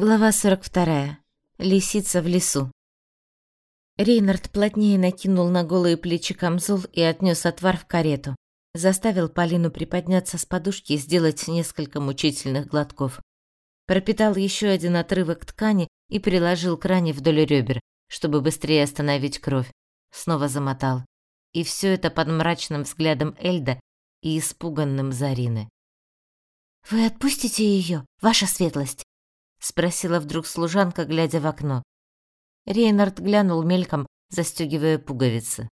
Глава 42. Лисица в лесу. Рейнард плотнее накинул на голые плечи камзол и отнес отвар в карету. Заставил Полину приподняться с подушки и сделать несколько мучительных глотков. Пропитал еще один отрывок ткани и приложил к ране вдоль ребер, чтобы быстрее остановить кровь. Снова замотал. И все это под мрачным взглядом Эльда и испуганным Зарины. «Вы отпустите ее, ваша светлость?» Спросила вдруг служанка, глядя в окно. Рейнард глянул мельком, застегивая пуговицы.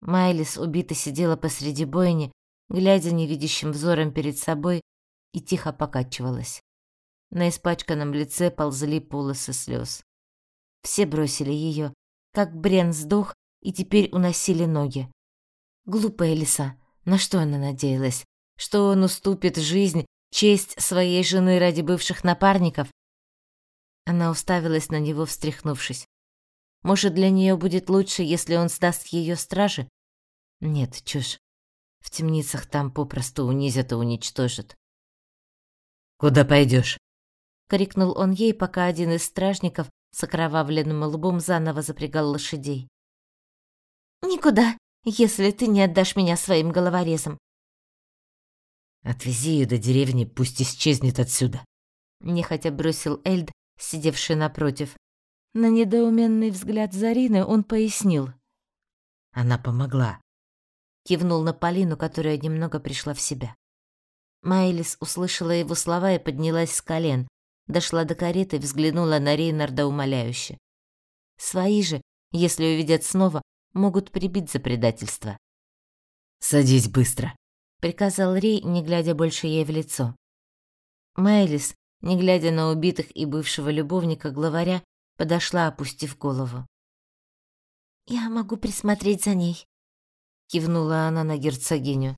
Майлис убито сидела посреди бойни, глядя невидящим взором перед собой, и тихо покачивалась. На испачканном лице ползли полосы слез. Все бросили ее, как Брен сдох, и теперь уносили ноги. Глупая лиса, на что она надеялась? Что он уступит жизнь, честь своей жены ради бывших напарников? Она уставилась на него, встряхнувшись. Может, для нее будет лучше, если он сдаст ее страже? Нет, чушь. В темницах там попросту унизят и уничтожат. Куда пойдешь? крикнул он ей, пока один из стражников с окровавленным лбом заново запрягал лошадей. Никуда, если ты не отдашь меня своим головорезам. Отвези ее до деревни, пусть исчезнет отсюда. Нехотя бросил Эльд, сидевший напротив. На недоуменный взгляд Зарины он пояснил. Она помогла. Кивнул на Полину, которая немного пришла в себя. Майлис услышала его слова и поднялась с колен, дошла до кареты и взглянула на Рейнарда умоляюще. Свои же, если увидят снова, могут прибить за предательство. «Садись быстро», — приказал Рей, не глядя больше ей в лицо. Майлис, не глядя на убитых и бывшего любовника главаря, подошла, опустив голову. «Я могу присмотреть за ней», — кивнула она на герцогиню.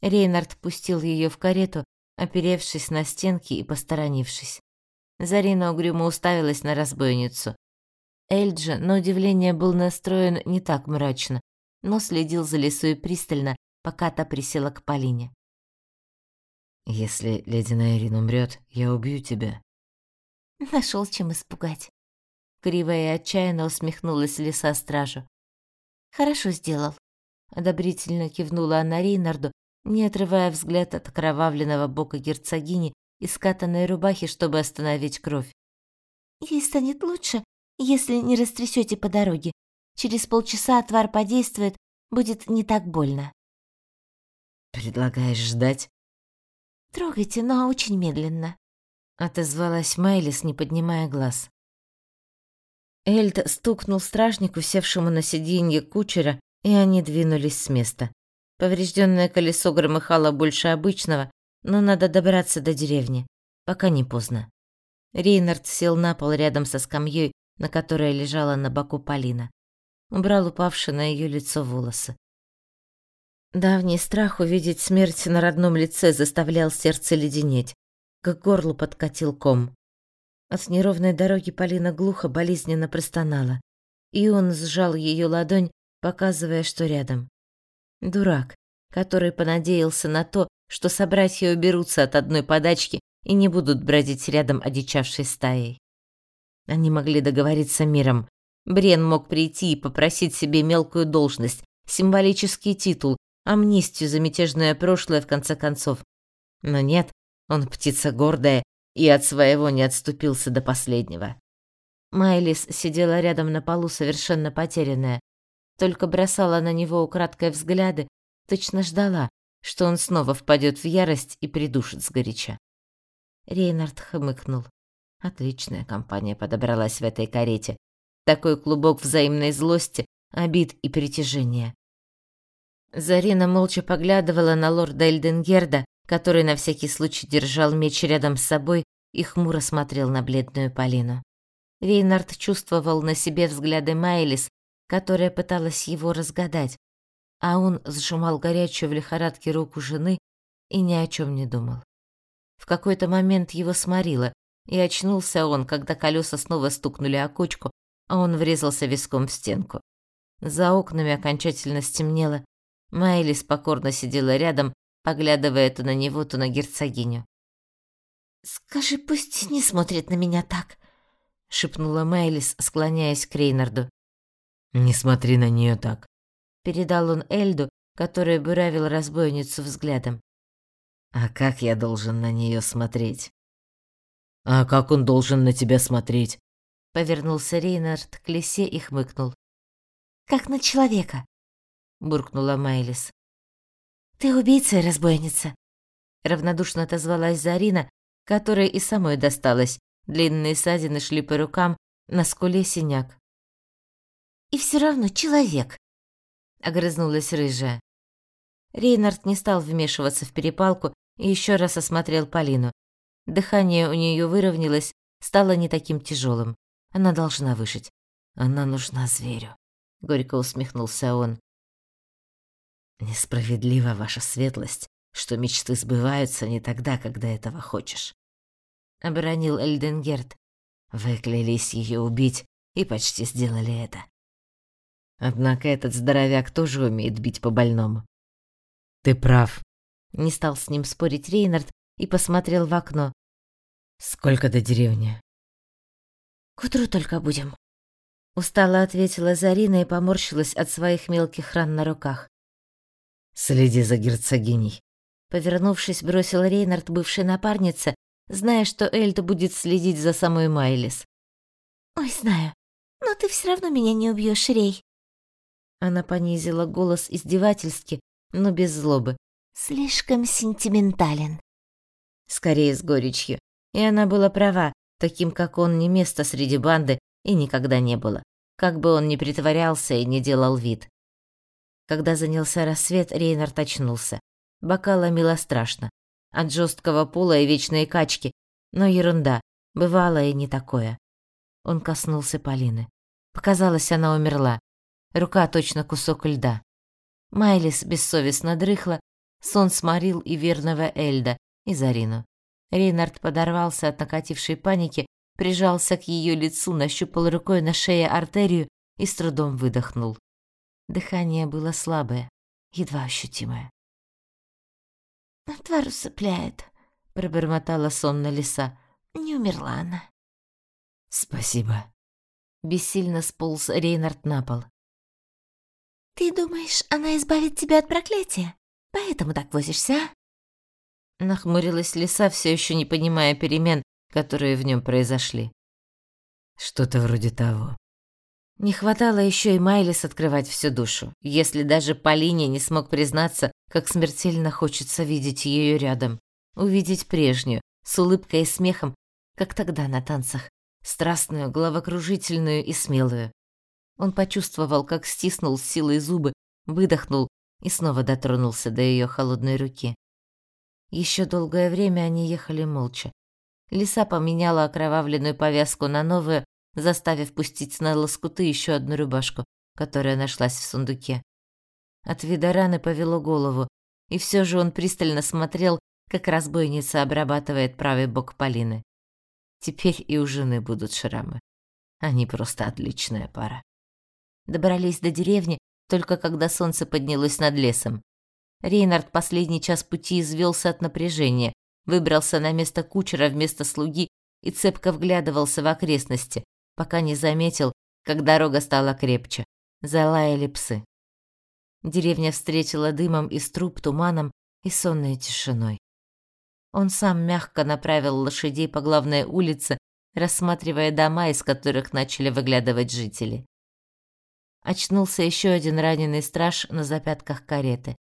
Рейнард пустил ее в карету, оперевшись на стенки и посторонившись. Зарина угрюмо уставилась на разбойницу. Эльджа, на удивление, был настроен не так мрачно, но следил за лесой пристально, пока та присела к Полине. Если леди Найрин умрет, я убью тебя. Нашел чем испугать. Криво и отчаянно усмехнулась лиса стражу. Хорошо сделал. Одобрительно кивнула она Рейнарду, не отрывая взгляд от окровавленного бока герцогини и скатанной рубахи, чтобы остановить кровь. Ей станет лучше, если не растрясете по дороге. Через полчаса отвар подействует, будет не так больно. Предлагаешь ждать? Трогайте, но очень медленно, отозвалась Майлис, не поднимая глаз. Эльд стукнул стражнику, севшему на сиденье кучера, и они двинулись с места. Поврежденное колесо громыхало больше обычного, но надо добраться до деревни, пока не поздно. Рейнард сел на пол рядом со скамьей, на которой лежала на боку Полина. Убрал упавшие на ее лицо волосы. Давний страх увидеть смерть на родном лице заставлял сердце леденеть. К горлу подкатил ком. От неровной дороги Полина глухо, болезненно простонала. И он сжал ее ладонь, показывая, что рядом. Дурак, который понадеялся на то, что собратья уберутся от одной подачки и не будут бродить рядом одичавшей стаей. Они могли договориться миром. Брен мог прийти и попросить себе мелкую должность, символический титул, амнистию за мятежное прошлое в конце концов. Но нет, он птица гордая и от своего не отступился до последнего. Майлис сидела рядом на полу совершенно потерянная, только бросала на него украдкой взгляды, точно ждала, что он снова впадет в ярость и придушит сгоряча. Рейнард хмыкнул. Отличная компания подобралась в этой карете. Такой клубок взаимной злости, обид и притяжения. Зарина молча поглядывала на лорда Эльденгерда, который на всякий случай держал меч рядом с собой и хмуро смотрел на бледную Полину. Рейнард чувствовал на себе взгляды Майлис, которая пыталась его разгадать, а он сжимал горячую в лихорадке руку жены и ни о чем не думал. В какой-то момент его сморило, и очнулся он, когда колеса снова стукнули о кочку, а он врезался виском в стенку. За окнами окончательно стемнело, Майлис покорно сидела рядом, поглядывая то на него, то на герцогиню. «Скажи, пусть не смотрит на меня так», — шепнула Мэйлис, склоняясь к Рейнарду. «Не смотри на нее так», — передал он Эльду, который буравил разбойницу взглядом. «А как я должен на нее смотреть?» «А как он должен на тебя смотреть?» Повернулся Рейнард к лисе и хмыкнул. «Как на человека», — буркнула Майлис. «Ты убийца и разбойница», — равнодушно отозвалась Зарина, которой и самой досталось. Длинные ссадины шли по рукам, на скуле синяк. «И все равно человек», — огрызнулась рыжая. Рейнард не стал вмешиваться в перепалку и еще раз осмотрел Полину. Дыхание у нее выровнялось, стало не таким тяжелым. Она должна выжить. Она нужна зверю. Горько усмехнулся он. Несправедлива ваша светлость, что мечты сбываются не тогда, когда этого хочешь. Оборонил Эльденгерт. Вы клялись ее убить и почти сделали это. Однако этот здоровяк тоже умеет бить по больному. Ты прав. Не стал с ним спорить Рейнард и посмотрел в окно. Сколько до деревни? К утру только будем. Устало ответила Зарина и поморщилась от своих мелких ран на руках. Следи за герцогиней. Повернувшись, бросил Рейнард бывшей напарнице, зная, что Эльда будет следить за самой Майлис. «Ой, знаю, но ты все равно меня не убьешь, Рей». Она понизила голос издевательски, но без злобы. «Слишком сентиментален». Скорее с горечью. И она была права, таким как он не место среди банды и никогда не было. Как бы он ни притворялся и не делал вид. Когда занялся рассвет, Рейнард очнулся. Бока ломило страшно. От жесткого пола и вечной качки. Но ерунда. Бывало и не такое. Он коснулся Полины. Показалось, она умерла. Рука точно кусок льда. Майлис бессовестно дрыхла, сон сморил и верного Эльда, и Зарину. Рейнард подорвался от накатившей паники, прижался к ее лицу, нащупал рукой на шее артерию и с трудом выдохнул. Дыхание было слабое, едва ощутимое. «Отвар усыпляет», — пробормотала сонно лиса. «Не умерла она». «Спасибо». Бессильно сполз Рейнард на пол. «Ты думаешь, она избавит тебя от проклятия? Поэтому так возишься, а?» Нахмурилась лиса, все еще не понимая перемен, которые в нем произошли. Что-то вроде того. Не хватало еще и Майлис открывать всю душу, если даже Полине не смог признаться, как смертельно хочется видеть ее рядом, увидеть прежнюю, с улыбкой и смехом, как тогда на танцах, страстную, головокружительную и смелую. Он почувствовал, как стиснул силой зубы, выдохнул и снова дотронулся до ее холодной руки. Еще долгое время они ехали молча. Лиса поменяла окровавленную повязку на новую, заставив пустить на лоскуты еще одну рубашку, которая нашлась в сундуке. От вида раны повело голову, и все же он пристально смотрел, как разбойница обрабатывает правый бок Полины. Теперь и у жены будут шрамы. Они просто отличная пара. Добрались до деревни только когда солнце поднялось над лесом. Рейнард последний час пути извелся от напряжения, выбрался на место кучера вместо слуги и цепко вглядывался в окрестности, пока не заметил, как дорога стала крепче. Залаяли псы. Деревня встретила дымом из труб, туманом и сонной тишиной. Он сам мягко направил лошадей по главной улице, рассматривая дома, из которых начали выглядывать жители. Очнулся еще один раненый страж на запятках кареты.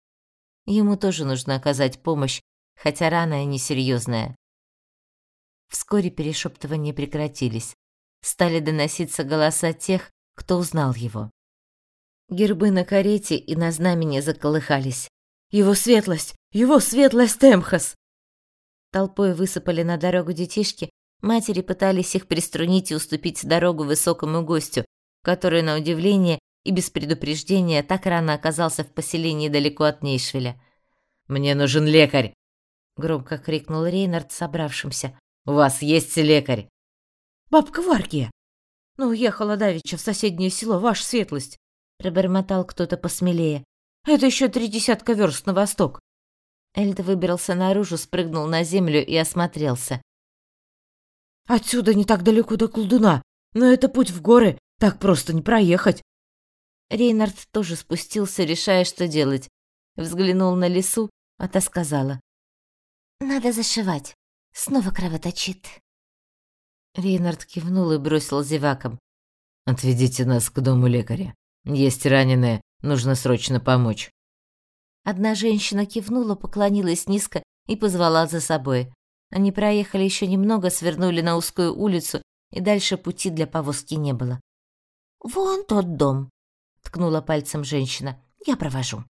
Ему тоже нужно оказать помощь, хотя рана и несерьезная. Вскоре перешептывания прекратились. Стали доноситься голоса тех, кто узнал его. Гербы на карете и на знамени заколыхались. «Его светлость! Его светлость Темхас!» Толпой высыпали на дорогу детишки, матери пытались их приструнить и уступить дорогу высокому гостю, который, на удивление, и без предупреждения так рано оказался в поселении далеко от Нейшвиля. «Мне нужен лекарь!» — громко крикнул Рейнард собравшимся. «У вас есть лекарь?» «Бабка Варгия! Ну, уехала давеча в соседнее село, ваша светлость!» — пробормотал кто-то посмелее. «Это еще три десятка верст на восток!» Эльд выбрался наружу, спрыгнул на землю и осмотрелся. Отсюда не так далеко до колдуна, но это путь в горы, так просто не проехать. Рейнард тоже спустился, решая, что делать. Взглянул на лесу, а та сказала. «Надо зашивать. Снова кровоточит». Рейнард кивнул и бросил зевакам. «Отведите нас к дому лекаря. Есть раненые, нужно срочно помочь». Одна женщина кивнула, поклонилась низко и позвала за собой. Они проехали еще немного, свернули на узкую улицу, и дальше пути для повозки не было. «Вон тот дом», — ткнула пальцем женщина. «Я провожу».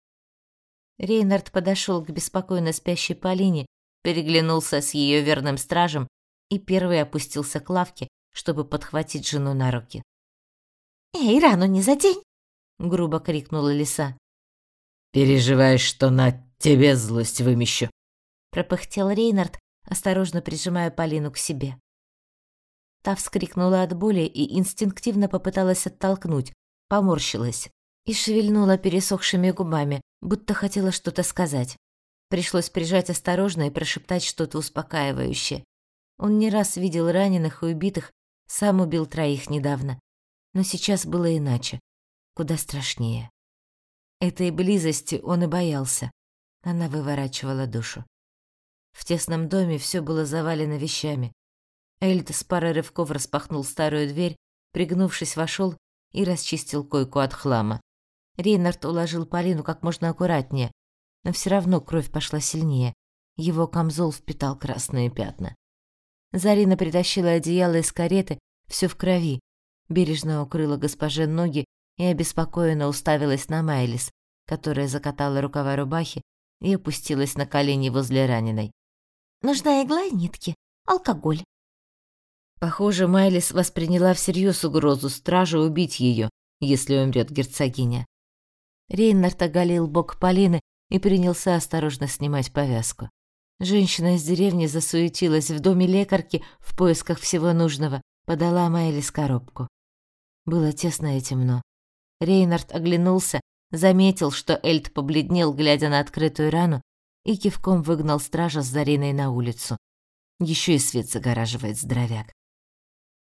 Рейнард подошел к беспокойно спящей Полине, переглянулся с ее верным стражем и первый опустился к лавке, чтобы подхватить жену на руки. «Эй, рану не задень!» — грубо крикнула лиса. «Переживаешь, что на тебе злость вымещу?» — пропыхтел Рейнард, осторожно прижимая Полину к себе. Та вскрикнула от боли и инстинктивно попыталась оттолкнуть, поморщилась и шевельнула пересохшими губами, будто хотела что-то сказать. Пришлось прижать осторожно и прошептать что-то успокаивающее. Он не раз видел раненых и убитых, сам убил троих недавно. Но сейчас было иначе, куда страшнее. Этой близости он и боялся. Она выворачивала душу. В тесном доме все было завалено вещами. Эльд с парой рывков распахнул старую дверь, пригнувшись, вошел и расчистил койку от хлама. Рейнард уложил Полину как можно аккуратнее, но все равно кровь пошла сильнее. Его камзол впитал красные пятна. Зарина притащила одеяло из кареты, все в крови, бережно укрыла госпоже ноги и обеспокоенно уставилась на Майлис, которая закатала рукава рубахи и опустилась на колени возле раненой. Нужна игла и нитки, алкоголь. Похоже, Майлис восприняла всерьез угрозу стражи убить ее, если умрет герцогиня. Рейнард оголил бок Полины и принялся осторожно снимать повязку. Женщина из деревни засуетилась в доме лекарки в поисках всего нужного, подала Майлис коробку. Было тесно и темно. Рейнард оглянулся, заметил, что Эльд побледнел, глядя на открытую рану, и кивком выгнал стража с Зариной на улицу. Еще и свет загораживает здоровяк.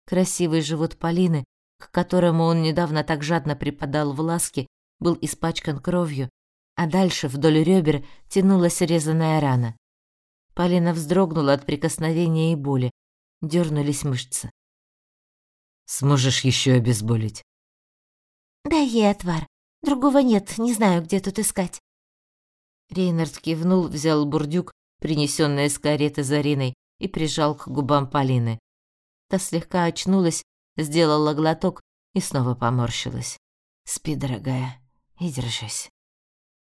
Красивый живот Полины, к которому он недавно так жадно припадал в ласке, был испачкан кровью, а дальше вдоль ребер тянулась резаная рана. Полина вздрогнула от прикосновения и боли. Дёрнулись мышцы. «Сможешь еще обезболить?» «Дай ей отвар. Другого нет, не знаю, где тут искать». Рейнард кивнул, взял бурдюк, принесенный из кареты Зариной, и прижал к губам Полины. Та слегка очнулась, сделала глоток и снова поморщилась. «Спи, дорогая, и держись».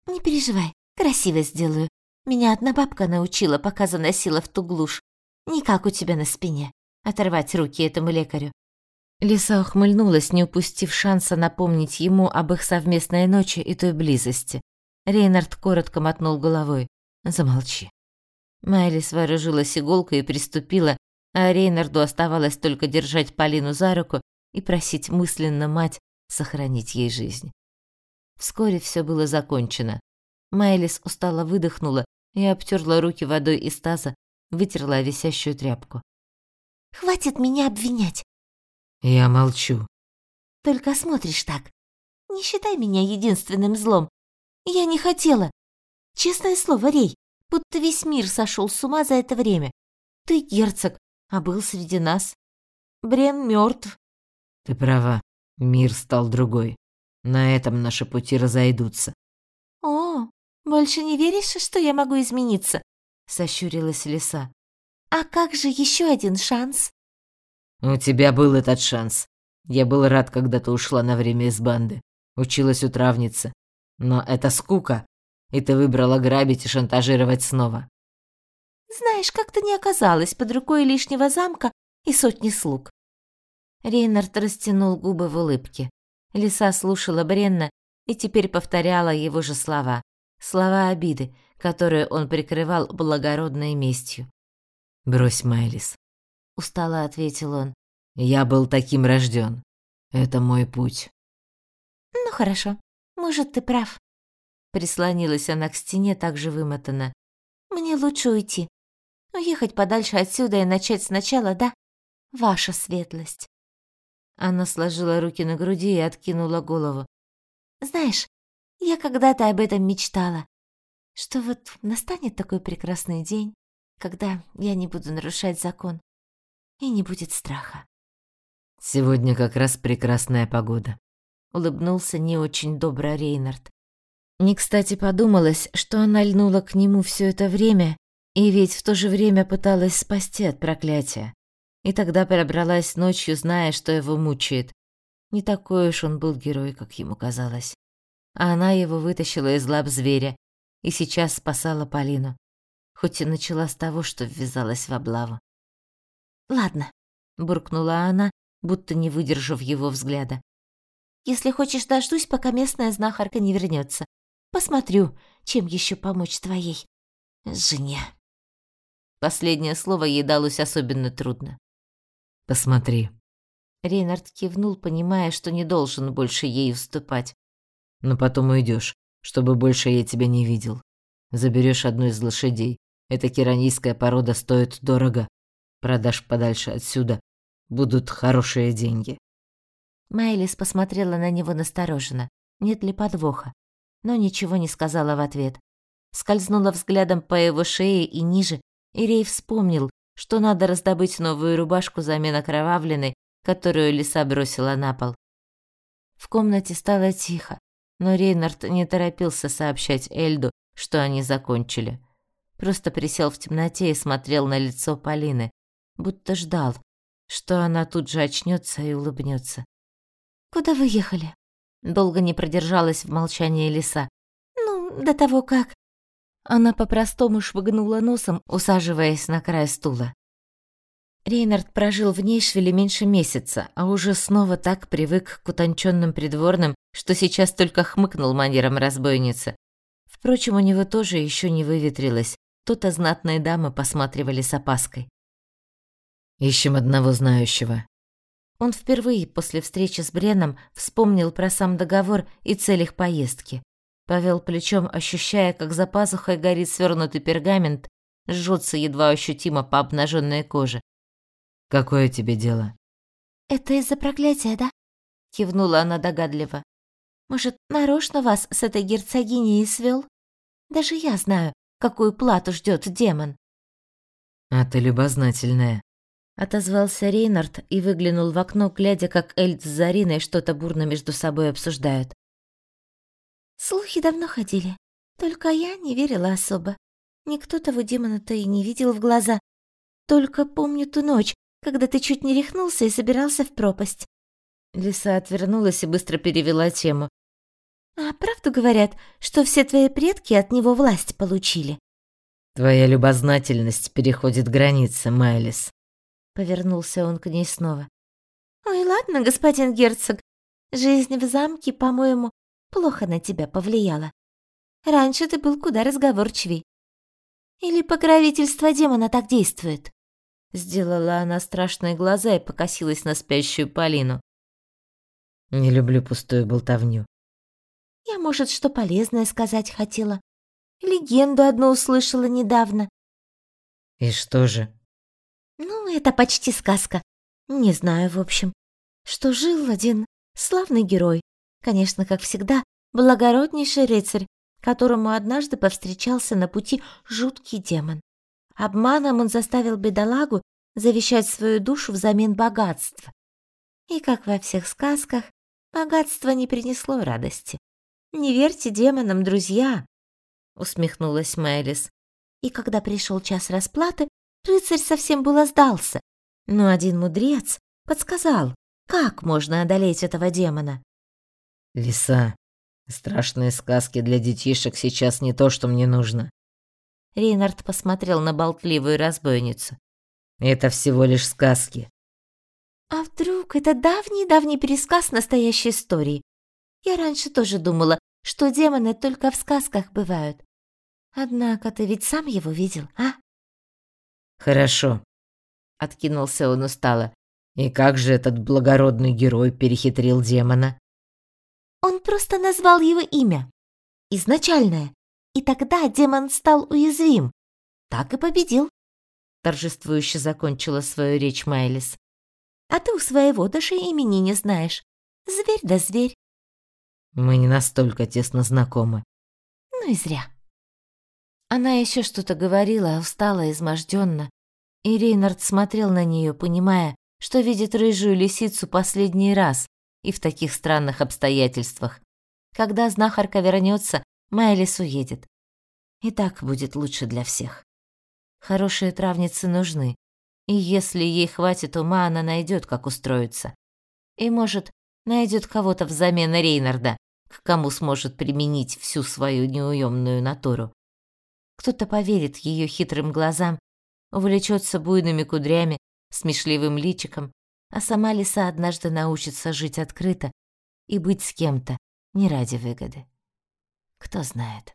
«Не переживай, красиво сделаю. Меня одна бабка научила, пока заносила в ту глушь. Не как у тебя на спине. Оторвать руки этому лекарю». Лиса ухмыльнулась, не упустив шанса напомнить ему об их совместной ночи и той близости. Рейнард коротко мотнул головой. «Замолчи». Майлис вооружилась иголкой и приступила, а Рейнарду оставалось только держать Полину за руку и просить мысленно мать сохранить ей жизнь. Вскоре все было закончено. Майлис устало выдохнула и обтерла руки водой из таза, вытерла висящую тряпку. «Хватит меня обвинять!» «Я молчу». «Только смотришь так. Не считай меня единственным злом. Я не хотела. Честное слово, Рей, будто весь мир сошел с ума за это время. Ты герцог, а был среди нас. Брен мертв. Ты права, мир стал другой. На этом наши пути разойдутся. О, больше не веришь, что я могу измениться? Сощурилась лиса. А как же еще один шанс? У тебя был этот шанс. Я был рад, когда ты ушла на время из банды. Училась у травницы. Но это скука, и ты выбрала грабить и шантажировать снова. Знаешь, как-то не оказалось под рукой лишнего замка и сотни слуг. Рейнард растянул губы в улыбке. Лиса слушала бренно и теперь повторяла его же слова. Слова обиды, которые он прикрывал благородной местью. «Брось, Майлис», — устало ответил он. «Я был таким рожден. Это мой путь». «Ну хорошо, может, ты прав». Прислонилась она к стене так же вымотана. «Мне лучше уйти. Уехать подальше отсюда и начать сначала, да? ваша светлость. Она сложила руки на груди и откинула голову. Знаешь, я когда-то об этом мечтала, что вот настанет такой прекрасный день, когда я не буду нарушать закон, и не будет страха. Сегодня как раз прекрасная погода. Улыбнулся не очень добро Рейнард. Не кстати подумалось, что она льнула к нему все это время и ведь в то же время пыталась спасти от проклятия. И тогда пробралась ночью, зная, что его мучает. Не такой уж он был герой, как ему казалось. А она его вытащила из лап зверя и сейчас спасала Полину. Хоть и начала с того, что ввязалась в облаву. «Ладно», — буркнула она, будто не выдержав его взгляда. «Если хочешь, дождусь, пока местная знахарка не вернется. Посмотрю, чем еще помочь твоей жене». Последнее слово ей далось особенно трудно. «Посмотри». Рейнард кивнул, понимая, что не должен больше ей уступать. «Но потом уйдешь, чтобы больше я тебя не видел. Заберешь одну из лошадей. Эта керанийская порода стоит дорого. Продашь подальше отсюда. Будут хорошие деньги». Майлис посмотрела на него настороженно. Нет ли подвоха? Но ничего не сказала в ответ. Скользнула взглядом по его шее и ниже, и Рей вспомнил, что надо раздобыть новую рубашку взамен окровавленной, которую лиса бросила на пол. В комнате стало тихо, но Рейнард не торопился сообщать Эльду, что они закончили. Просто присел в темноте и смотрел на лицо Полины, будто ждал, что она тут же очнется и улыбнется. «Куда вы ехали?» Долго не продержалась в молчании лиса. «Ну, до того как...» Она по-простому швыгнула носом, усаживаясь на край стула. Рейнард прожил в Нейшвилле меньше месяца, а уже снова так привык к утонченным придворным, что сейчас только хмыкнул манером разбойницы. Впрочем, у него тоже еще не выветрилось. То-то знатные дамы посматривали с опаской. «Ищем одного знающего». Он впервые после встречи с Бреном вспомнил про сам договор и цель их поездки. Повел плечом, ощущая, как за пазухой горит свернутый пергамент, жжется едва ощутимо по обнаженной коже. «Какое тебе дело?» «Это из-за проклятия, да?» — кивнула она догадливо. «Может, нарочно вас с этой герцогиней свел? Даже я знаю, какую плату ждет демон». «А ты любознательная», — отозвался Рейнард и выглянул в окно, глядя, как Эльд с Зариной что-то бурно между собой обсуждают. Слухи давно ходили, только я не верила особо. Никто того демона-то и не видел в глаза. Только помню ту ночь, когда ты чуть не рехнулся и собирался в пропасть. Лиса отвернулась и быстро перевела тему. А правду говорят, что все твои предки от него власть получили? Твоя любознательность переходит границы, Майлис. Повернулся он к ней снова. Ой, ладно, господин герцог. Жизнь в замке, по-моему, плохо на тебя повлияла. Раньше ты был куда разговорчивей. Или покровительство демона так действует?» Сделала она страшные глаза и покосилась на спящую Полину. «Не люблю пустую болтовню». «Я, может, что полезное сказать хотела. Легенду одну услышала недавно». «И что же?» «Ну, это почти сказка. Не знаю, в общем. Что жил один славный герой, Конечно, как всегда, благороднейший рыцарь, которому однажды повстречался на пути жуткий демон. Обманом он заставил бедолагу завещать свою душу взамен богатства. И, как во всех сказках, богатство не принесло радости. «Не верьте демонам, друзья!» — усмехнулась Мэлис. И когда пришел час расплаты, рыцарь совсем было сдался, но один мудрец подсказал, как можно одолеть этого демона. Лиса, страшные сказки для детишек сейчас не то, что мне нужно. Рейнард посмотрел на болтливую разбойницу. Это всего лишь сказки. А вдруг это давний-давний пересказ настоящей истории? Я раньше тоже думала, что демоны только в сказках бывают. Однако ты ведь сам его видел, а? Хорошо. Откинулся он устало. И как же этот благородный герой перехитрил демона? Он просто назвал его имя. Изначальное. И тогда демон стал уязвим. Так и победил. Торжествующе закончила свою речь Майлис. А ты у своего даже имени не знаешь. Зверь да зверь. Мы не настолько тесно знакомы. Ну и зря. Она еще что-то говорила, устала, изможденно, и Рейнард смотрел на нее, понимая, что видит рыжую лисицу последний раз и в таких странных обстоятельствах. Когда знахарка вернется, Майлис уедет. И так будет лучше для всех. Хорошие травницы нужны, и если ей хватит ума, она найдет, как устроиться. И, может, найдет кого-то взамен Рейнарда, к кому сможет применить всю свою неуемную натуру. Кто-то поверит ее хитрым глазам, увлечется буйными кудрями, смешливым личиком, а сама лиса однажды научится жить открыто и быть с кем-то не ради выгоды. Кто знает.